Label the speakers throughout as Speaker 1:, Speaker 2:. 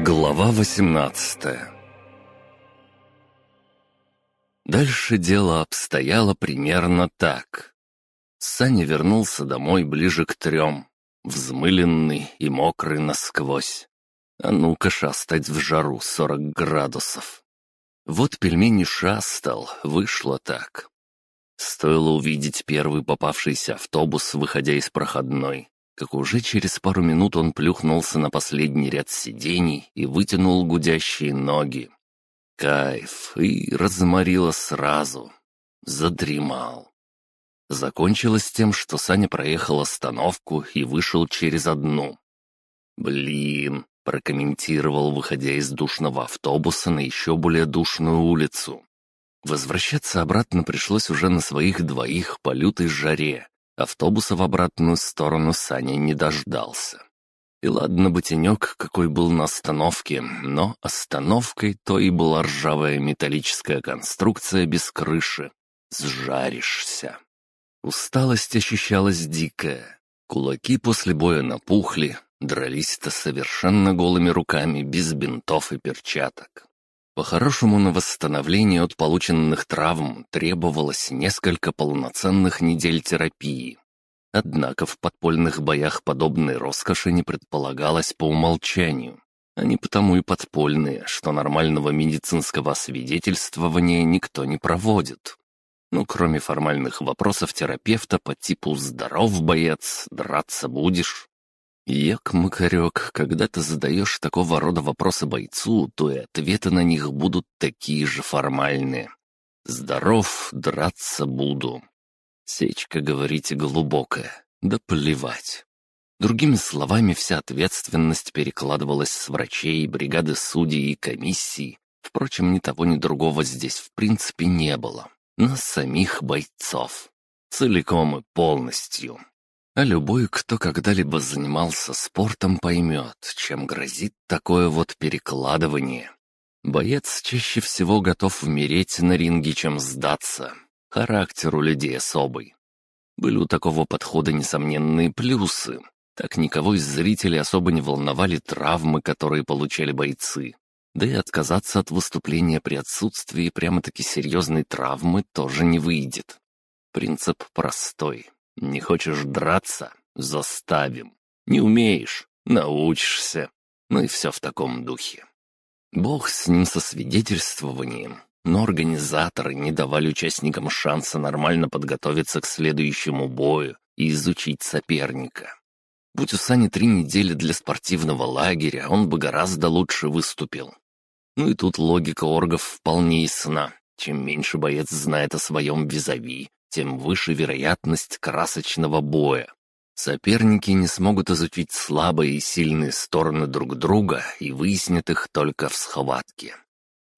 Speaker 1: Глава 18 Дальше дело обстояло примерно так. Саня вернулся домой ближе к трем, взмыленный и мокрый насквозь. А ну-ка шастать в жару 40 градусов. Вот пельмени шастал, вышло так. Стоило увидеть первый попавшийся автобус, выходя из проходной, как уже через пару минут он плюхнулся на последний ряд сидений и вытянул гудящие ноги. Кайф, и разморило сразу. Задремал. Закончилось тем, что Саня проехал остановку и вышел через одну. «Блин», — прокомментировал, выходя из душного автобуса на еще более душную улицу. Возвращаться обратно пришлось уже на своих двоих по лютой жаре, Автобуса в обратную сторону Саня не дождался. И ладно бы тенек, какой был на остановке, но остановкой то и была ржавая металлическая конструкция без крыши. Сжаришься. Усталость ощущалась дикая. Кулаки после боя напухли, дрались-то совершенно голыми руками, без бинтов и перчаток. По-хорошему, на восстановление от полученных травм требовалось несколько полноценных недель терапии. Однако в подпольных боях подобной роскоши не предполагалось по умолчанию. Они потому и подпольные, что нормального медицинского освидетельствования никто не проводит. Ну, кроме формальных вопросов терапевта по типу «здоров, боец, драться будешь», Як-макарек, когда ты задаешь такого рода вопросы бойцу, то и ответы на них будут такие же формальные. «Здоров, драться буду». Сечка, говорите, глубокая. Да плевать. Другими словами, вся ответственность перекладывалась с врачей, бригады судей и комиссий. Впрочем, ни того, ни другого здесь в принципе не было. На самих бойцов. Целиком и полностью. А любой, кто когда-либо занимался спортом, поймет, чем грозит такое вот перекладывание. Боец чаще всего готов умереть на ринге, чем сдаться. Характер у людей особый. Были у такого подхода несомненные плюсы. Так никого из зрителей особо не волновали травмы, которые получали бойцы. Да и отказаться от выступления при отсутствии прямо-таки серьезной травмы тоже не выйдет. Принцип простой. Не хочешь драться? Заставим. Не умеешь? Научишься. Ну и все в таком духе. Бог с ним со свидетельствованием, но организаторы не давали участникам шанса нормально подготовиться к следующему бою и изучить соперника. Будь у Сани три недели для спортивного лагеря, он бы гораздо лучше выступил. Ну и тут логика оргов вполне ясна. Чем меньше боец знает о своем визави, тем выше вероятность красочного боя. Соперники не смогут изучить слабые и сильные стороны друг друга и выяснят их только в схватке.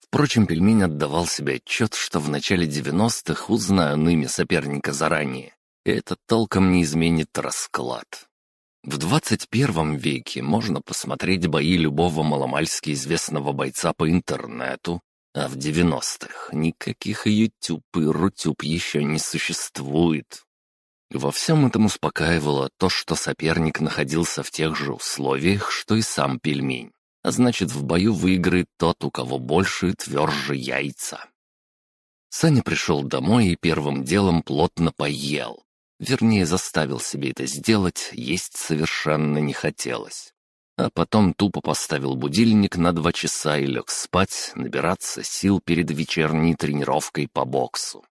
Speaker 1: Впрочем, пельмень отдавал себе отчет, что в начале 90-х узнаю ными соперника заранее, это толком не изменит расклад. В 21 веке можно посмотреть бои любого маломальски известного бойца по интернету а в 90-х никаких YouTube и Рутюб еще не существует. Во всем этом успокаивало то, что соперник находился в тех же условиях, что и сам пельмень. А значит, в бою выиграет тот, у кого больше и тверже яйца. Саня пришел домой и первым делом плотно поел. Вернее, заставил себе это сделать, есть совершенно не хотелось а потом тупо поставил будильник на два часа и лег спать, набираться сил перед вечерней тренировкой по боксу.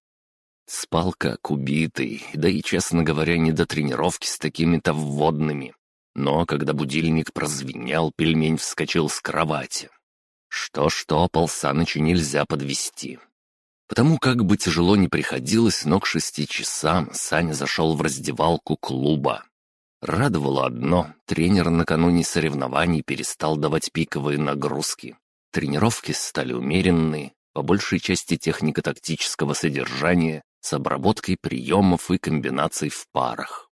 Speaker 1: Спал как убитый, да и, честно говоря, не до тренировки с такими-то вводными. Но когда будильник прозвенел, пельмень вскочил с кровати. Что-что, полсаныча нельзя подвести. Потому как бы тяжело не приходилось, но к шести часам Саня зашел в раздевалку клуба. Радовало одно — тренер накануне соревнований перестал давать пиковые нагрузки. Тренировки стали умеренные, по большей части технико-тактического содержания, с обработкой приемов и комбинаций в парах.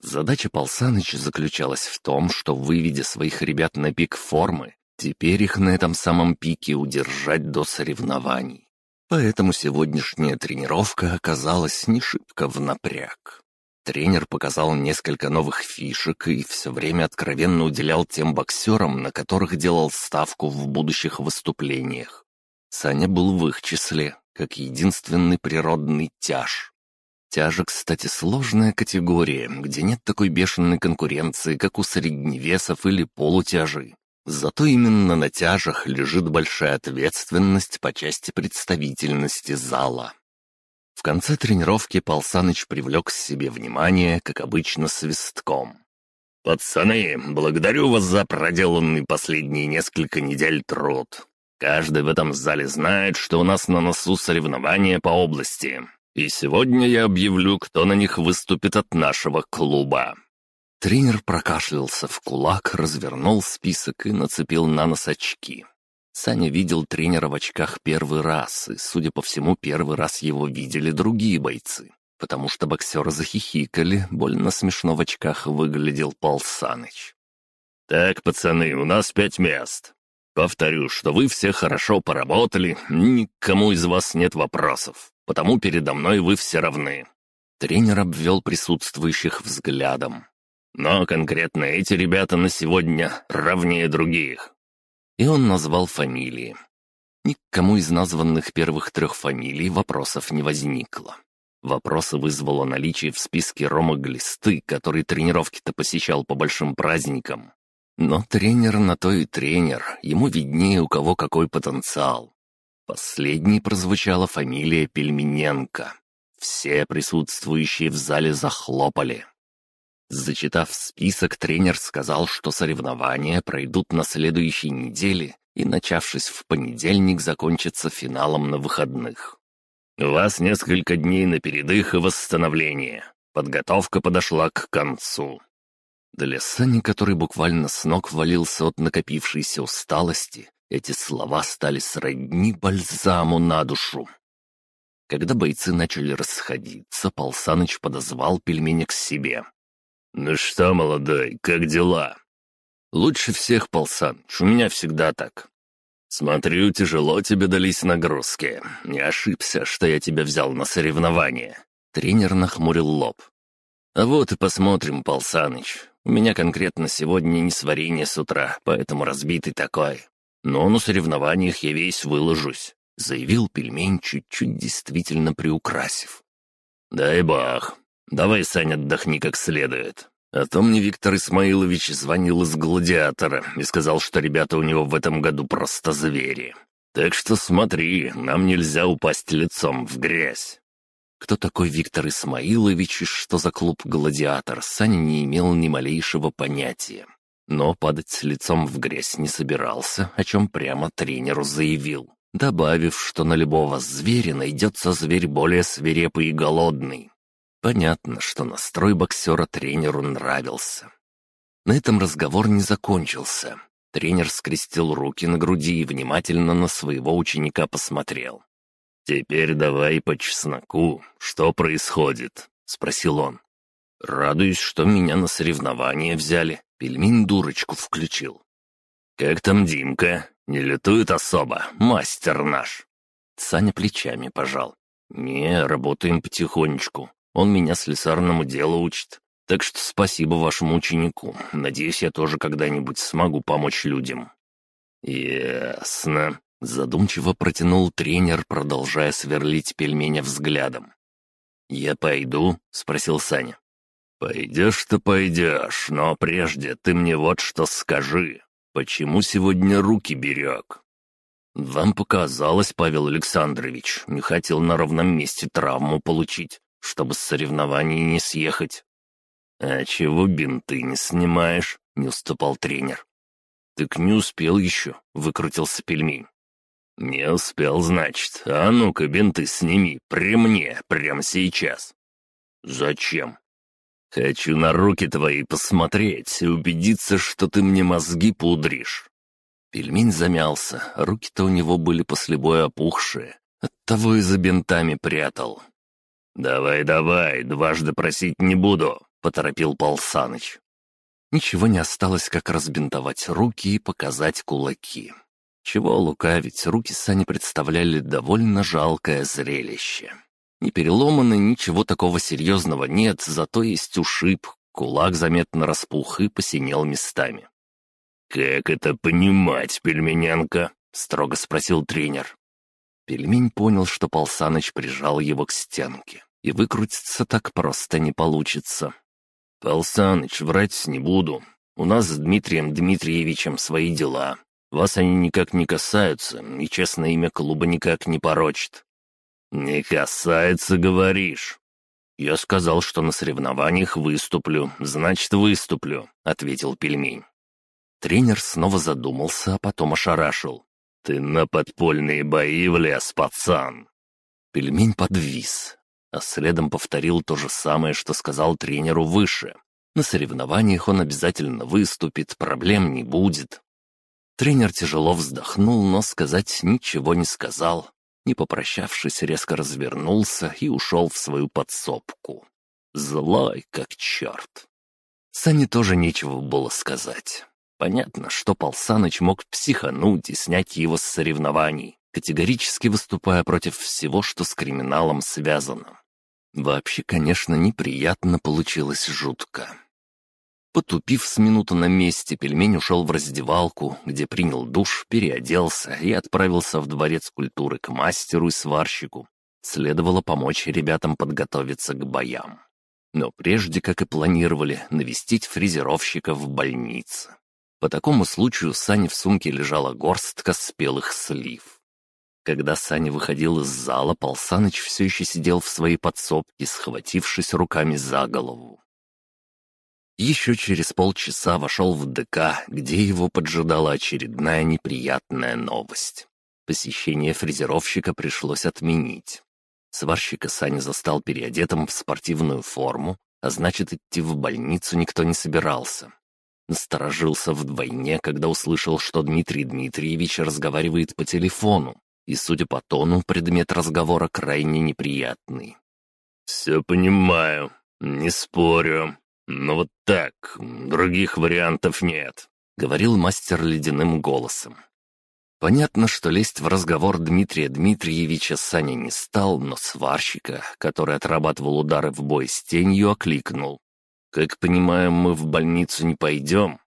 Speaker 1: Задача Полсаныча заключалась в том, что, выведя своих ребят на пик формы, теперь их на этом самом пике удержать до соревнований. Поэтому сегодняшняя тренировка оказалась не шибко в напряг. Тренер показал несколько новых фишек и все время откровенно уделял тем боксерам, на которых делал ставку в будущих выступлениях. Саня был в их числе, как единственный природный тяж. Тяжи, кстати, сложная категория, где нет такой бешеной конкуренции, как у средневесов или полутяжей. Зато именно на тяжах лежит большая ответственность по части представительности зала. Конце тренировки Пал привлек к себе внимание, как обычно, свистком. «Пацаны, благодарю вас за проделанный последние несколько недель труд. Каждый в этом зале знает, что у нас на носу соревнования по области. И сегодня я объявлю, кто на них выступит от нашего клуба». Тренер прокашлялся в кулак, развернул список и нацепил на нос очки. Саня видел тренера в очках первый раз, и, судя по всему, первый раз его видели другие бойцы, потому что боксеры захихикали, больно смешно в очках выглядел Пал Саныч. «Так, пацаны, у нас пять мест. Повторю, что вы все хорошо поработали, никому из вас нет вопросов, потому передо мной вы все равны». Тренер обвел присутствующих взглядом. «Но конкретно эти ребята на сегодня равнее других и он назвал фамилии. Никому из названных первых трех фамилий вопросов не возникло. Вопросы вызвало наличие в списке Рома Глисты, который тренировки-то посещал по большим праздникам. Но тренер на то и тренер, ему виднее, у кого какой потенциал. Последней прозвучала фамилия Пельмененко. Все присутствующие в зале захлопали. Зачитав список, тренер сказал, что соревнования пройдут на следующей неделе и, начавшись в понедельник, закончатся финалом на выходных. «У вас несколько дней на передых и восстановление. Подготовка подошла к концу». Для Сани, который буквально с ног валился от накопившейся усталости, эти слова стали сродни бальзаму на душу. Когда бойцы начали расходиться, Пал Саныч подозвал пельмени к себе. «Ну что, молодой, как дела?» «Лучше всех, Полсан, у меня всегда так». «Смотрю, тяжело тебе дались нагрузки. Не ошибся, что я тебя взял на соревнования». Тренер нахмурил лоб. «А вот и посмотрим, Пал Саныч. У меня конкретно сегодня не сварение с утра, поэтому разбитый такой. Но на соревнованиях я весь выложусь», — заявил пельмень, чуть-чуть действительно приукрасив. «Дай бог, Давай, Саня, отдохни как следует. А то мне Виктор Исмаилович звонил из «Гладиатора» и сказал, что ребята у него в этом году просто звери. Так что смотри, нам нельзя упасть лицом в грязь. Кто такой Виктор Исмаилович и что за клуб «Гладиатор», Саня не имел ни малейшего понятия. Но падать лицом в грязь не собирался, о чем прямо тренеру заявил, добавив, что на любого зверя найдется зверь более свирепый и голодный. Понятно, что настрой боксера тренеру нравился. На этом разговор не закончился. Тренер скрестил руки на груди и внимательно на своего ученика посмотрел. «Теперь давай по чесноку. Что происходит?» — спросил он. «Радуюсь, что меня на соревнования взяли. Пельмень дурочку включил». «Как там Димка? Не летует особо, мастер наш?» Саня плечами пожал. «Не, работаем потихонечку. Он меня слесарному делу учит. Так что спасибо вашему ученику. Надеюсь, я тоже когда-нибудь смогу помочь людям». «Ясно», — задумчиво протянул тренер, продолжая сверлить пельменя взглядом. «Я пойду?» — спросил Саня. «Пойдешь-то пойдешь, но прежде ты мне вот что скажи. Почему сегодня руки берег?» «Вам показалось, Павел Александрович, не хотел на ровном месте травму получить чтобы с соревнований не съехать. «А чего бинты не снимаешь?» — не уступал тренер. «Так не успел еще», — выкрутился пельмень. «Не успел, значит. А ну-ка, бинты сними, при мне, прямо сейчас». «Зачем?» «Хочу на руки твои посмотреть и убедиться, что ты мне мозги пудришь». Пельмень замялся, руки-то у него были после боя опухшие, оттого и за бинтами прятал. «Давай, давай, дважды просить не буду», — поторопил Пал Саныч. Ничего не осталось, как разбинтовать руки и показать кулаки. Чего лукавить, руки Сани представляли довольно жалкое зрелище. Не переломаны, ничего такого серьезного нет, зато есть ушиб, кулак заметно распух и посинел местами.
Speaker 2: «Как это понимать, пельменянка?» — строго спросил тренер.
Speaker 1: Пельмень понял, что Полсаныч прижал его к стенке, и выкрутиться так просто не получится.
Speaker 2: «Полсаныч, врать не буду. У нас с Дмитрием Дмитриевичем свои дела. Вас они никак не касаются, и честное имя клуба никак не порочит». «Не касается, говоришь?»
Speaker 1: «Я сказал, что на соревнованиях выступлю, значит, выступлю», — ответил пельмень. Тренер снова задумался, а потом ошарашил.
Speaker 2: «Ты на подпольные бои влез, пацан!»
Speaker 1: Пельмень подвис, а следом повторил то же самое, что сказал тренеру выше. На соревнованиях он обязательно выступит, проблем не будет. Тренер тяжело вздохнул, но сказать ничего не сказал. Не попрощавшись, резко развернулся и ушел в свою подсобку. Злой как черт. Сане тоже нечего было сказать. Понятно, что Пал Саныч мог психануть и снять его с соревнований, категорически выступая против всего, что с криминалом связано. Вообще, конечно, неприятно получилось жутко. Потупив с минуту на месте, пельмень ушел в раздевалку, где принял душ, переоделся и отправился в дворец культуры к мастеру и сварщику. Следовало помочь ребятам подготовиться к боям. Но прежде, как и планировали, навестить фрезеровщика в больнице. По такому случаю Сане в сумке лежала горстка спелых слив. Когда Саня выходил из зала, Полсаныч все еще сидел в своей подсобке, схватившись руками за голову. Еще через полчаса вошел в ДК, где его поджидала очередная неприятная новость. Посещение фрезеровщика пришлось отменить. Сварщика Саня застал переодетым в спортивную форму, а значит, идти в больницу никто не собирался. Насторожился вдвойне, когда услышал, что Дмитрий Дмитриевич разговаривает по телефону, и, судя по тону, предмет разговора крайне неприятный.
Speaker 2: «Все понимаю, не спорю, но вот так, других вариантов нет», — говорил мастер ледяным голосом.
Speaker 1: Понятно, что лезть в разговор Дмитрия Дмитриевича Саня не стал, но сварщика, который отрабатывал удары в бой с тенью, окликнул. Как понимаю, мы в больницу не пойдем?»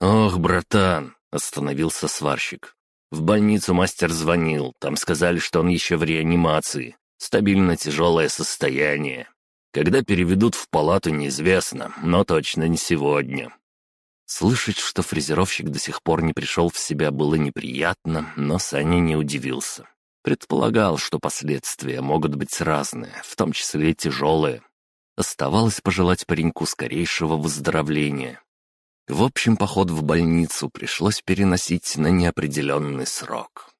Speaker 2: «Ох, братан!» — остановился сварщик. «В больницу мастер звонил, там сказали, что он еще в реанимации. Стабильно тяжелое состояние. Когда переведут в палату, неизвестно, но точно не сегодня».
Speaker 1: Слышать, что фрезеровщик до сих пор не пришел в себя, было неприятно, но Саня не удивился. Предполагал, что последствия могут быть разные, в том числе тяжелые. Оставалось пожелать пареньку скорейшего выздоровления. В общем, поход в больницу пришлось переносить на неопределенный срок.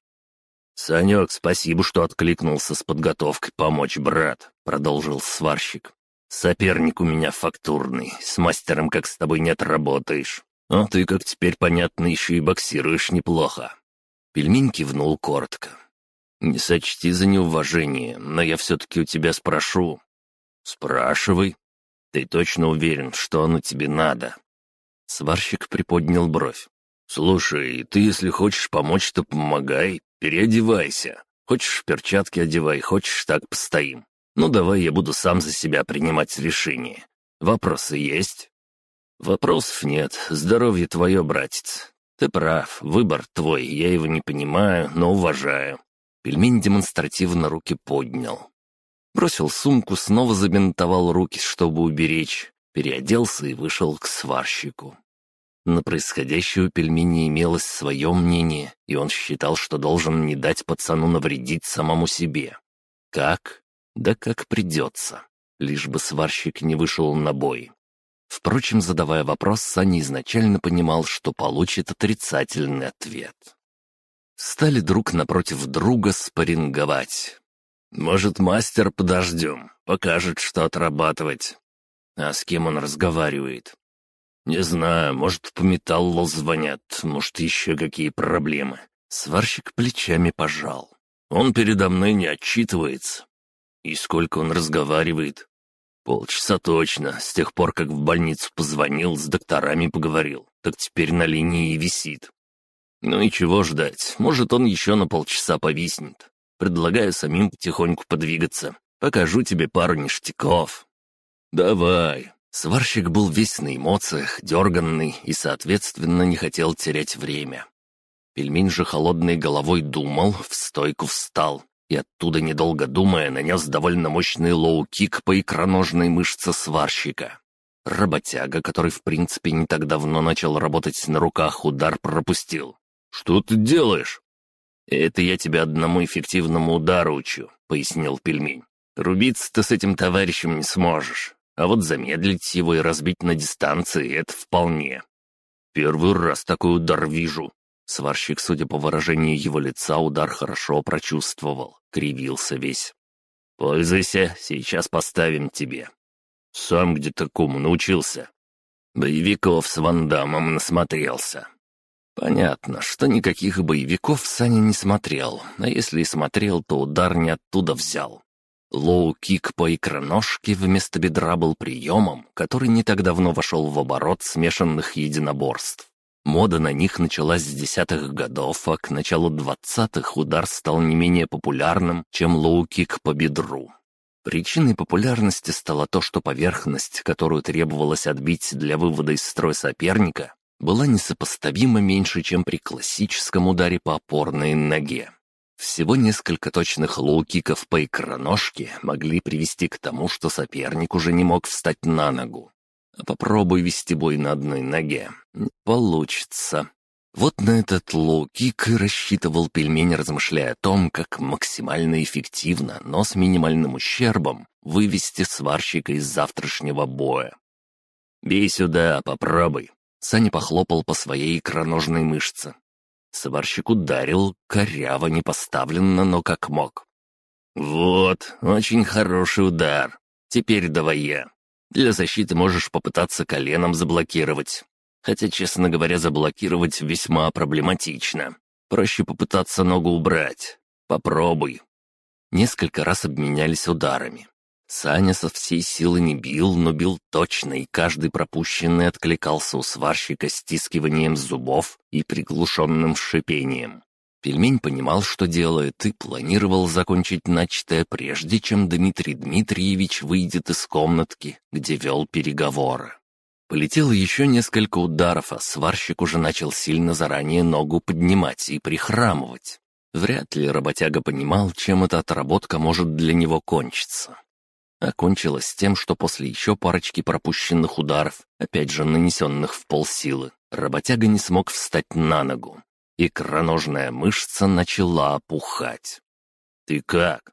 Speaker 2: «Санек, спасибо, что откликнулся с подготовкой помочь, брат», — продолжил сварщик. «Соперник у меня фактурный, с мастером как с тобой не отработаешь. А ты, как теперь понятно, еще и боксируешь неплохо».
Speaker 1: Пельмень кивнул коротко. «Не сочти за неуважение, но я все-таки у тебя спрошу,
Speaker 2: «Спрашивай. Ты точно уверен, что оно тебе надо?»
Speaker 1: Сварщик приподнял бровь.
Speaker 2: «Слушай, ты если хочешь помочь, то помогай, переодевайся. Хочешь перчатки одевай, хочешь так постоим. Ну давай я буду сам за себя принимать решение. Вопросы есть?» «Вопросов нет. Здоровье твое, братец. Ты прав, выбор твой, я его не понимаю, но уважаю».
Speaker 1: Пельмень демонстративно руки поднял. Бросил сумку, снова забинтовал руки, чтобы уберечь, переоделся и вышел к сварщику. На происходящее у пельмени имелось свое мнение, и он считал, что должен не дать пацану навредить самому себе. Как? Да как придется. Лишь бы сварщик не вышел на бой. Впрочем, задавая вопрос, Саня изначально понимал, что получит отрицательный ответ. Стали друг напротив друга спарринговать.
Speaker 2: «Может, мастер подождем, покажет, что отрабатывать».
Speaker 1: «А с кем он разговаривает?»
Speaker 2: «Не знаю, может, по металлу звонят, может, еще какие проблемы».
Speaker 1: Сварщик плечами пожал.
Speaker 2: «Он передо мной не отчитывается».
Speaker 1: «И сколько он разговаривает?»
Speaker 2: «Полчаса точно, с тех пор, как в больницу позвонил, с докторами поговорил. Так теперь на линии и висит». «Ну и чего ждать? Может, он еще на полчаса повиснет. Предлагаю самим потихоньку подвигаться. Покажу тебе пару ништяков». «Давай». Сварщик был весь на эмоциях, дерганный и, соответственно, не хотел терять время. Пельмень же холодной головой думал, в стойку встал и оттуда, недолго думая, нанес довольно мощный лоу-кик по икроножной мышце сварщика. Работяга, который в принципе не так давно начал работать на руках, удар пропустил. «Что ты делаешь?» «Это я тебя одному эффективному удару учу», — пояснил пельмень. «Рубиться ты с этим товарищем не сможешь, а вот замедлить его и разбить на дистанции — это вполне». «Первый раз такой удар вижу». Сварщик, судя по выражению его лица, удар хорошо прочувствовал, кривился весь. «Пользуйся, сейчас поставим тебе». «Сам где такому научился?» «Боевиков с Вандамом насмотрелся. Понятно, что никаких боевиков Саня не смотрел, а если и смотрел, то удар не оттуда взял. Лоу-кик по икроножке вместо бедра был приемом, который не так давно вошел в оборот смешанных единоборств. Мода на них началась с десятых годов, а к началу двадцатых удар стал не менее популярным, чем лоу-кик по бедру. Причиной популярности стало то, что поверхность, которую требовалось отбить для вывода из строя соперника, была несопоставимо меньше, чем при классическом ударе по опорной ноге. Всего несколько точных лоу-киков по икроножке могли привести к тому, что соперник уже не мог встать на ногу. Попробуй вести бой на одной ноге. Не получится. Вот на этот лоу-кик и рассчитывал пельмень, размышляя о том, как максимально эффективно, но с минимальным ущербом, вывести сварщика из завтрашнего боя. «Бей сюда, попробуй», Саня похлопал по своей икроножной мышце. Сварщик ударил, коряво не поставленно, но как мог. «Вот, очень хороший удар. Теперь давай я. Для защиты можешь попытаться коленом заблокировать. Хотя, честно говоря, заблокировать весьма проблематично. Проще попытаться ногу убрать. Попробуй». Несколько раз обменялись ударами. Саня со всей силы не бил, но бил точно, и каждый пропущенный откликался у сварщика стискиванием зубов и приглушенным шипением. Пельмень понимал, что делает, и планировал закончить начатое, прежде чем Дмитрий Дмитриевич выйдет из комнатки, где вел переговоры. Полетело еще несколько ударов, а сварщик уже начал сильно заранее ногу поднимать и прихрамывать. Вряд ли работяга понимал, чем эта отработка может для него кончиться. Окончилось тем, что после еще парочки пропущенных ударов, опять же нанесенных в полсилы, работяга не смог встать на ногу. Икроножная мышца начала опухать. «Ты как?»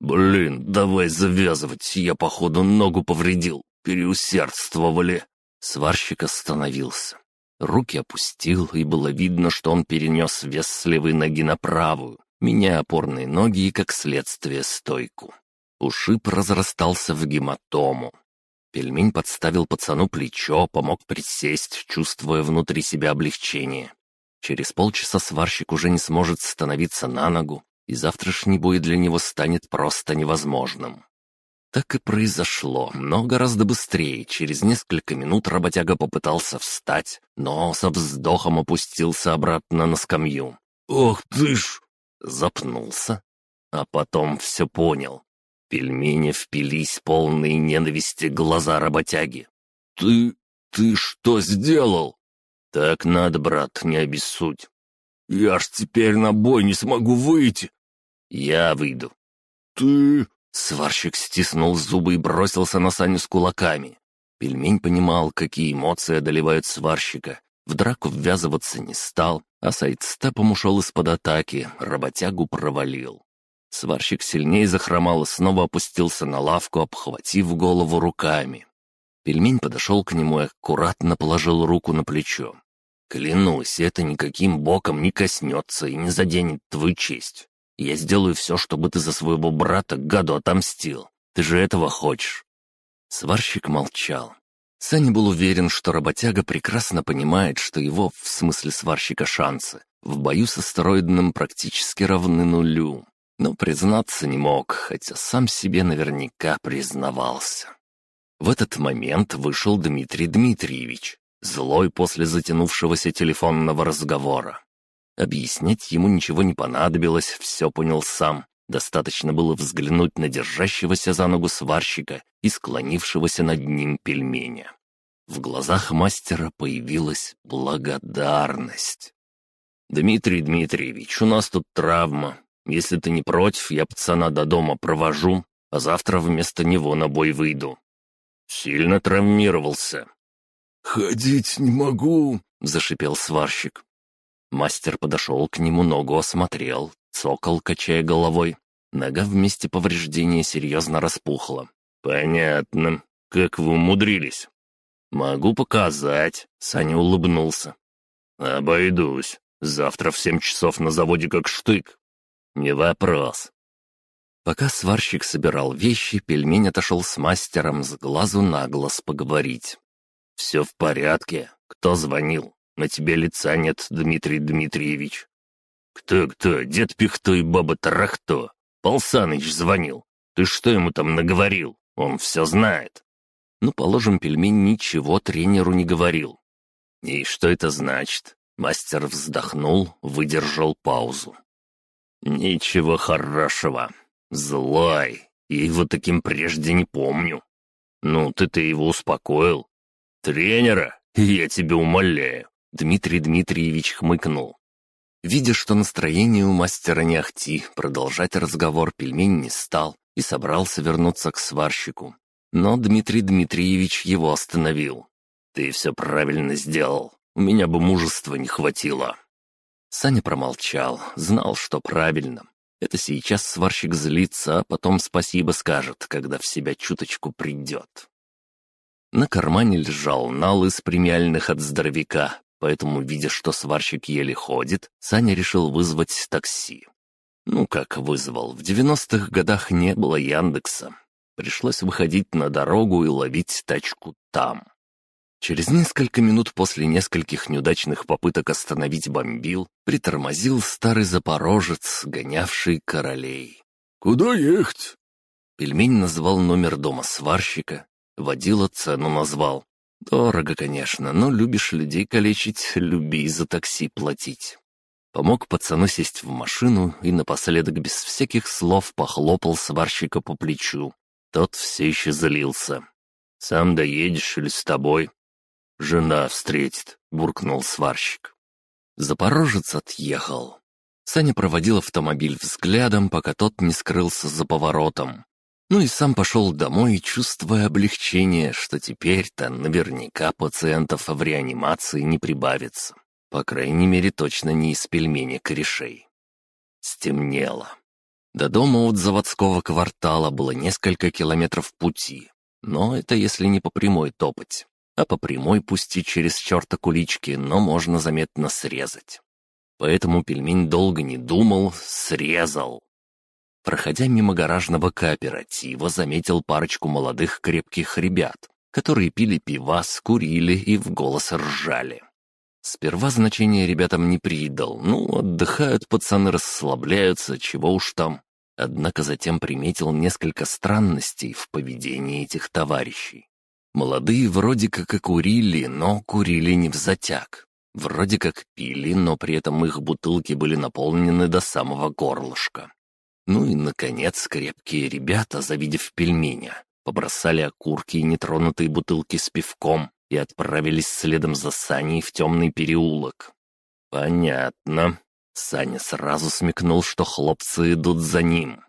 Speaker 2: «Блин, давай завязывать, я, походу, ногу повредил. Переусердствовали». Сварщик остановился. Руки опустил, и было видно, что он перенес вес с левой ноги на правую, меняя опорные ноги и, как следствие, стойку. Ушиб разрастался в гематому. Пельмень подставил пацану плечо, помог присесть, чувствуя внутри себя облегчение. Через полчаса сварщик уже не сможет становиться на ногу, и завтрашний бой для него станет просто невозможным. Так и произошло, но гораздо быстрее. Через несколько минут работяга попытался встать, но со вздохом опустился обратно на скамью. «Ох ты ж!» Запнулся, а потом все понял пельмени впились полные ненависти глаза работяги. «Ты... ты что сделал?» «Так надо, брат, не обессудь. Я ж теперь на бой не смогу выйти». «Я выйду». «Ты...» Сварщик стиснул зубы и бросился на Саню с кулаками. Пельмень понимал, какие эмоции одолевают сварщика. В драку ввязываться не стал, а сайдстепом ушел из-под атаки, работягу провалил. Сварщик сильнее захромал и снова опустился на лавку, обхватив голову руками. Пельмень подошел к нему и аккуратно положил руку на плечо. «Клянусь, это никаким боком не коснется и не заденет твою честь. Я сделаю все, чтобы ты за своего брата гаду отомстил. Ты же этого хочешь?» Сварщик молчал. Саня был уверен, что работяга прекрасно понимает, что его, в смысле сварщика, шансы в бою с астероидным практически равны нулю но признаться не мог, хотя сам себе наверняка признавался. В этот момент вышел Дмитрий Дмитриевич, злой после затянувшегося телефонного разговора. Объяснять ему ничего не понадобилось, все понял сам.
Speaker 1: Достаточно было взглянуть на держащегося за ногу сварщика и склонившегося над ним пельменя. В глазах мастера появилась благодарность. «Дмитрий Дмитриевич, у нас тут травма. Если ты не против, я пацана до дома провожу, а завтра вместо него на бой выйду». «Сильно травмировался».
Speaker 2: «Ходить не могу», —
Speaker 1: зашипел сварщик. Мастер подошел к нему, ногу осмотрел, цокол, качая головой. Нога вместе повреждения серьезно распухла. «Понятно. Как вы умудрились?» «Могу показать», — Саня улыбнулся. «Обойдусь. Завтра в семь часов на заводе как штык». «Не вопрос». Пока сварщик собирал вещи, пельмень отошел с мастером с глазу на глаз поговорить. «Все в порядке. Кто звонил? На тебе лица нет, Дмитрий Дмитриевич». «Кто-кто? Дед Пихто и баба Тарахто. Пал Саныч звонил. Ты что ему там наговорил? Он все знает». Ну, положим, пельмень ничего тренеру не говорил. «И что это значит?» Мастер вздохнул, выдержал паузу. «Ничего хорошего. Злой. Я его таким прежде не помню. Ну, ты-то его успокоил. Тренера, я тебя умоляю. Дмитрий Дмитриевич хмыкнул. Видя, что настроение у мастера не ахти, продолжать разговор пельмень не стал и собрался вернуться к сварщику. Но Дмитрий Дмитриевич его остановил. «Ты все правильно сделал. У меня бы мужества не хватило». Саня промолчал, знал, что правильно. Это сейчас сварщик злится, а потом спасибо скажет, когда в себя чуточку придет. На кармане лежал нал из премиальных от здоровяка, поэтому, видя, что сварщик еле ходит, Саня решил вызвать такси. Ну, как вызвал, в девяностых годах не было Яндекса. Пришлось выходить на дорогу и ловить тачку там. Через несколько минут после нескольких неудачных попыток остановить бомбил, притормозил старый запорожец, гонявший королей.
Speaker 2: «Куда ехать?»
Speaker 1: Пельмень назвал номер дома сварщика, водила цену назвал. Дорого, конечно, но любишь людей калечить, люби за такси платить. Помог пацану сесть в машину и напоследок без всяких слов похлопал сварщика по плечу. Тот все еще залился. «Сам доедешь или с тобой?» «Жена встретит», — буркнул сварщик. Запорожец отъехал. Саня проводил автомобиль взглядом, пока тот не скрылся за поворотом. Ну и сам пошел домой, чувствуя облегчение, что теперь-то наверняка пациентов в реанимации не прибавится. По крайней мере, точно не из пельмени корешей. Стемнело. До дома от заводского квартала было несколько километров пути, но это если не по прямой топать а по прямой пусти через черта кулички, но можно заметно срезать. Поэтому пельмень долго не думал, срезал. Проходя мимо гаражного кооператива, заметил парочку молодых крепких ребят, которые пили пива, скурили и в голос ржали. Сперва значения ребятам не придал, ну, отдыхают пацаны, расслабляются, чего уж там. Однако затем приметил несколько странностей в поведении этих товарищей. Молодые вроде как и курили, но курили не в затяг. Вроде как пили, но при этом их бутылки были наполнены до самого горлышка. Ну и, наконец, крепкие ребята, завидев пельменя, побросали окурки и нетронутые бутылки с пивком и отправились следом за Саней в темный переулок. «Понятно». Саня сразу смекнул, что хлопцы идут за ним.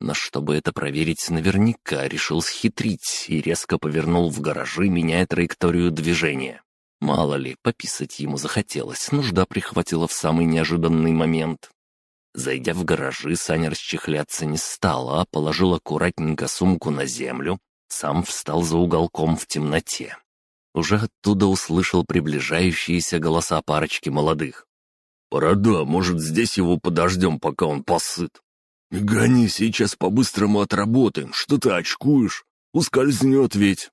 Speaker 1: Но чтобы это проверить наверняка, решил схитрить и резко повернул в гаражи, меняя траекторию движения. Мало ли, пописать ему захотелось, нужда прихватила в самый неожиданный момент. Зайдя в гаражи, Саня расчехляться не стал, а положил аккуратненько сумку на землю, сам встал за уголком в темноте. Уже оттуда услышал приближающиеся голоса парочки молодых.
Speaker 2: «Борода, может, здесь его подождем, пока он посыт?» Гони, сейчас по-быстрому отработаем, что ты очкуешь? Ускользнет ведь!»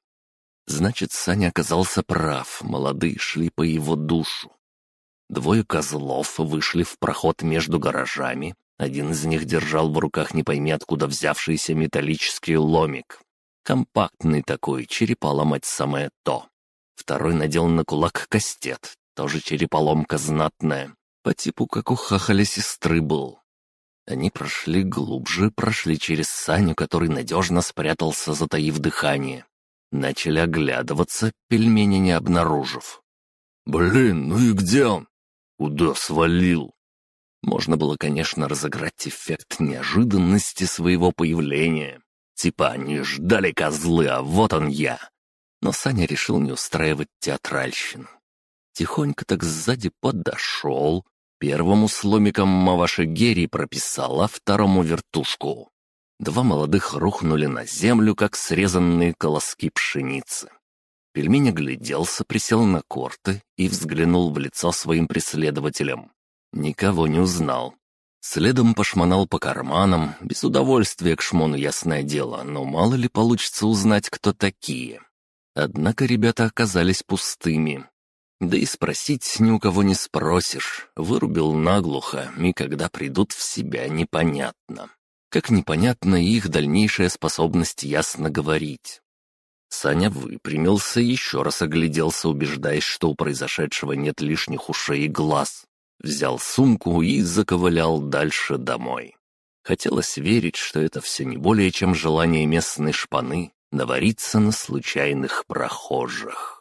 Speaker 1: Значит, Саня оказался прав, молодые шли по его душу. Двое козлов вышли в проход между гаражами, один из них держал в руках не пойми откуда взявшийся металлический ломик. Компактный такой, черепа ломать самое то. Второй надел на кулак кастет, тоже череполомка знатная, по типу как у хахаля сестры был. Они прошли глубже, прошли через Саню, который надежно спрятался, затаив дыхание. Начали оглядываться, пельмени не обнаружив.
Speaker 2: «Блин, ну и где он?» «Куда свалил?»
Speaker 1: Можно было, конечно, разыграть эффект неожиданности своего появления. Типа они ждали козлы, а вот он я. Но Саня решил не устраивать театральщину. Тихонько так сзади подошел, первому сломиком Маваши Герри прописал, а второму вертушку. Два молодых рухнули на землю, как срезанные колоски пшеницы. Пельмень огляделся, присел на корты и взглянул в лицо своим преследователям. Никого не узнал. Следом пошмонал по карманам, без удовольствия к шмону ясное дело, но мало ли получится узнать, кто такие. Однако ребята оказались пустыми. Да и спросить ни у кого не спросишь. Вырубил наглухо, и когда придут в себя, непонятно. Как непонятна их дальнейшая способность ясно говорить. Саня выпрямился, еще раз огляделся, убеждаясь, что у произошедшего нет лишних ушей и глаз. Взял сумку и заковылял дальше домой. Хотелось верить, что это все не более чем желание местной шпаны навариться на случайных прохожих.